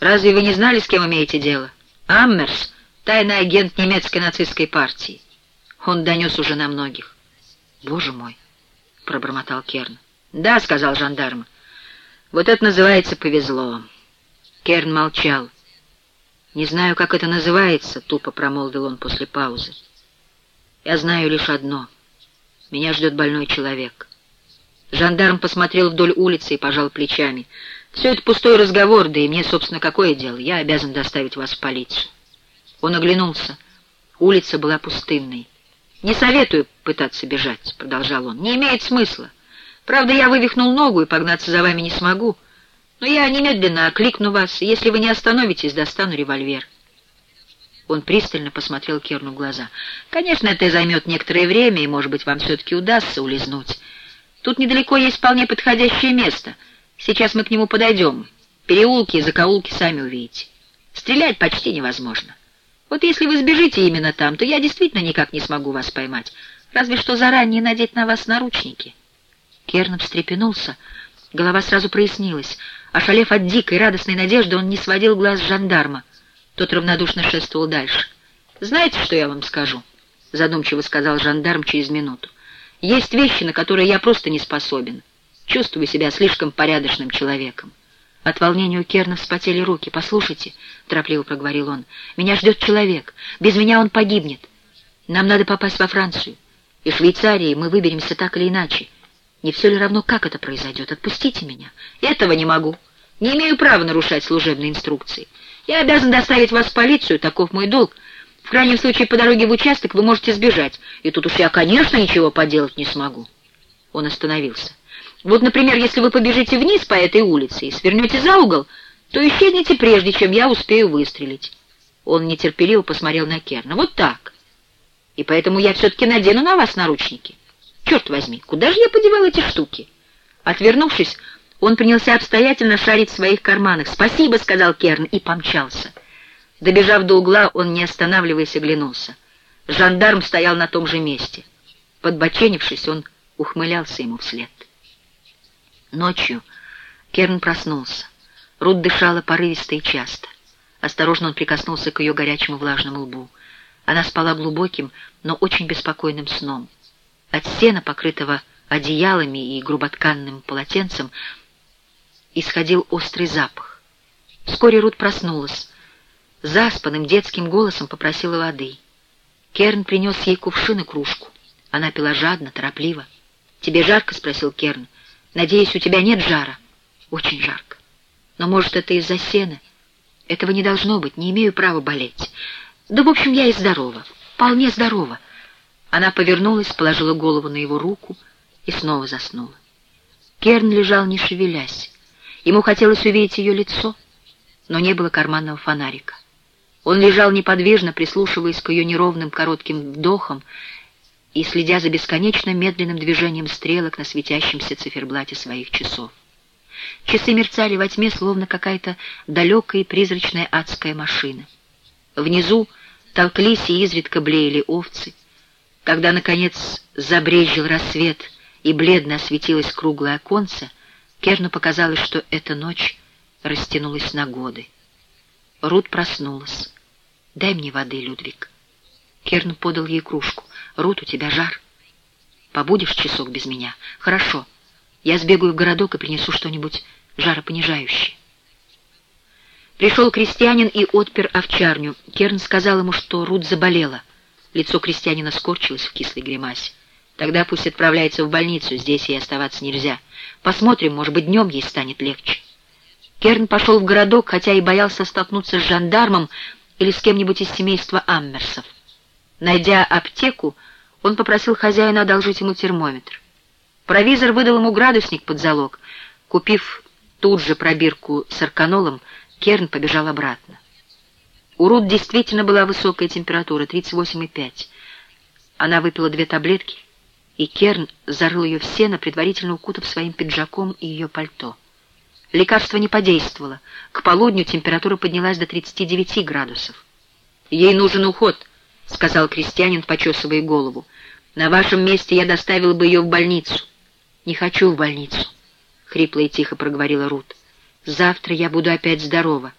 Разве вы не знали, с кем имеете дело? Аммерс — тайный агент немецкой нацистской партии. Он донес уже на многих. Боже мой, — пробормотал Керн. Да, — сказал жандарм. Вот это называется повезло. Керн молчал. «Не знаю, как это называется», — тупо промолвил он после паузы. «Я знаю лишь одно. Меня ждет больной человек». Жандарм посмотрел вдоль улицы и пожал плечами. «Все это пустой разговор, да и мне, собственно, какое дело? Я обязан доставить вас в полицию». Он оглянулся. Улица была пустынной. «Не советую пытаться бежать», — продолжал он. «Не имеет смысла. Правда, я вывихнул ногу и погнаться за вами не смогу. Но я немедленно окликну вас, и если вы не остановитесь, достану револьвер». Он пристально посмотрел Керну в глаза. «Конечно, это займет некоторое время, и, может быть, вам все-таки удастся улизнуть. Тут недалеко есть вполне подходящее место. Сейчас мы к нему подойдем. Переулки и закоулки сами увидите. Стрелять почти невозможно. Вот если вы сбежите именно там, то я действительно никак не смогу вас поймать. Разве что заранее надеть на вас наручники». Керн встрепенулся. Голова сразу прояснилась. Ошалев от дикой радостной надежды, он не сводил глаз с жандарма. Тот равнодушно шествовал дальше. «Знаете, что я вам скажу?» — задумчиво сказал жандарм через минуту. «Есть вещи, на которые я просто не способен. Чувствую себя слишком порядочным человеком». От волнения у Керна вспотели руки. «Послушайте», — торопливо проговорил он, — «меня ждет человек. Без меня он погибнет. Нам надо попасть во Францию. И Швейцарии мы выберемся так или иначе. Не все ли равно, как это произойдет? Отпустите меня. Этого не могу. Не имею права нарушать служебные инструкции. Я обязан доставить вас в полицию, таков мой долг. В крайнем случае, по дороге в участок вы можете сбежать. И тут уж я, конечно, ничего поделать не смогу. Он остановился. Вот, например, если вы побежите вниз по этой улице и свернете за угол, то исчезнете прежде, чем я успею выстрелить. Он нетерпеливо посмотрел на Керна. Вот так. И поэтому я все-таки надену на вас наручники. Черт возьми, куда же я подевал эти штуки? Отвернувшись, он принялся обстоятельно шарить в своих карманах. «Спасибо», — сказал Керн, и помчался. Добежав до угла, он, не останавливаясь, оглянулся. Жандарм стоял на том же месте. Подбоченившись, он ухмылялся ему вслед. Ночью Керн проснулся. Рут дышала порывисто и часто. Осторожно он прикоснулся к ее горячему влажному лбу. Она спала глубоким, но очень беспокойным сном. От сена, покрытого одеялами и груботканным полотенцем, исходил острый запах. Вскоре Рут проснулась. Заспанным детским голосом попросила воды. Керн принес ей кувшин и кружку. Она пила жадно, торопливо. «Тебе жарко?» — спросил Керн. «Надеюсь, у тебя нет жара?» «Очень жарко. Но, может, это из-за сена? Этого не должно быть, не имею права болеть. Да, в общем, я и здорова, вполне здорова». Она повернулась, положила голову на его руку и снова заснула. Керн лежал, не шевелясь. Ему хотелось увидеть ее лицо, но не было карманного фонарика. Он лежал неподвижно, прислушиваясь к ее неровным коротким вдохам и следя за бесконечно медленным движением стрелок на светящемся циферблате своих часов. Часы мерцали во тьме, словно какая-то далекая и призрачная адская машина. Внизу толклись и изредка блеяли овцы, когда, наконец, забрезжил рассвет и бледно осветилось круглое оконце, Керну показалось, что эта ночь растянулась на годы. Рут проснулась. «Дай мне воды, Людвиг». Керн подал ей кружку. «Рут, у тебя жар. Побудешь часок без меня? Хорошо. Я сбегаю в городок и принесу что-нибудь жаропонижающее». Пришел крестьянин и отпер овчарню. Керн сказал ему, что Рут заболела. Лицо крестьянина скорчилось в кислой гримасе. Тогда пусть отправляется в больницу, здесь ей оставаться нельзя. Посмотрим, может быть, днем ей станет легче. Керн пошел в городок, хотя и боялся столкнуться с жандармом или с кем-нибудь из семейства Аммерсов. Найдя аптеку, он попросил хозяина одолжить ему термометр. Провизор выдал ему градусник под залог. Купив тут же пробирку с арканолом, Керн побежал обратно. У Рут действительно была высокая температура, 38,5. Она выпила две таблетки, и Керн зарыл ее в сено, предварительно укутав своим пиджаком и ее пальто. Лекарство не подействовало. К полудню температура поднялась до 39 градусов. «Ей нужен уход», — сказал крестьянин, почесывая голову. «На вашем месте я доставил бы ее в больницу». «Не хочу в больницу», — хрипло и тихо проговорила Рут. «Завтра я буду опять здорова».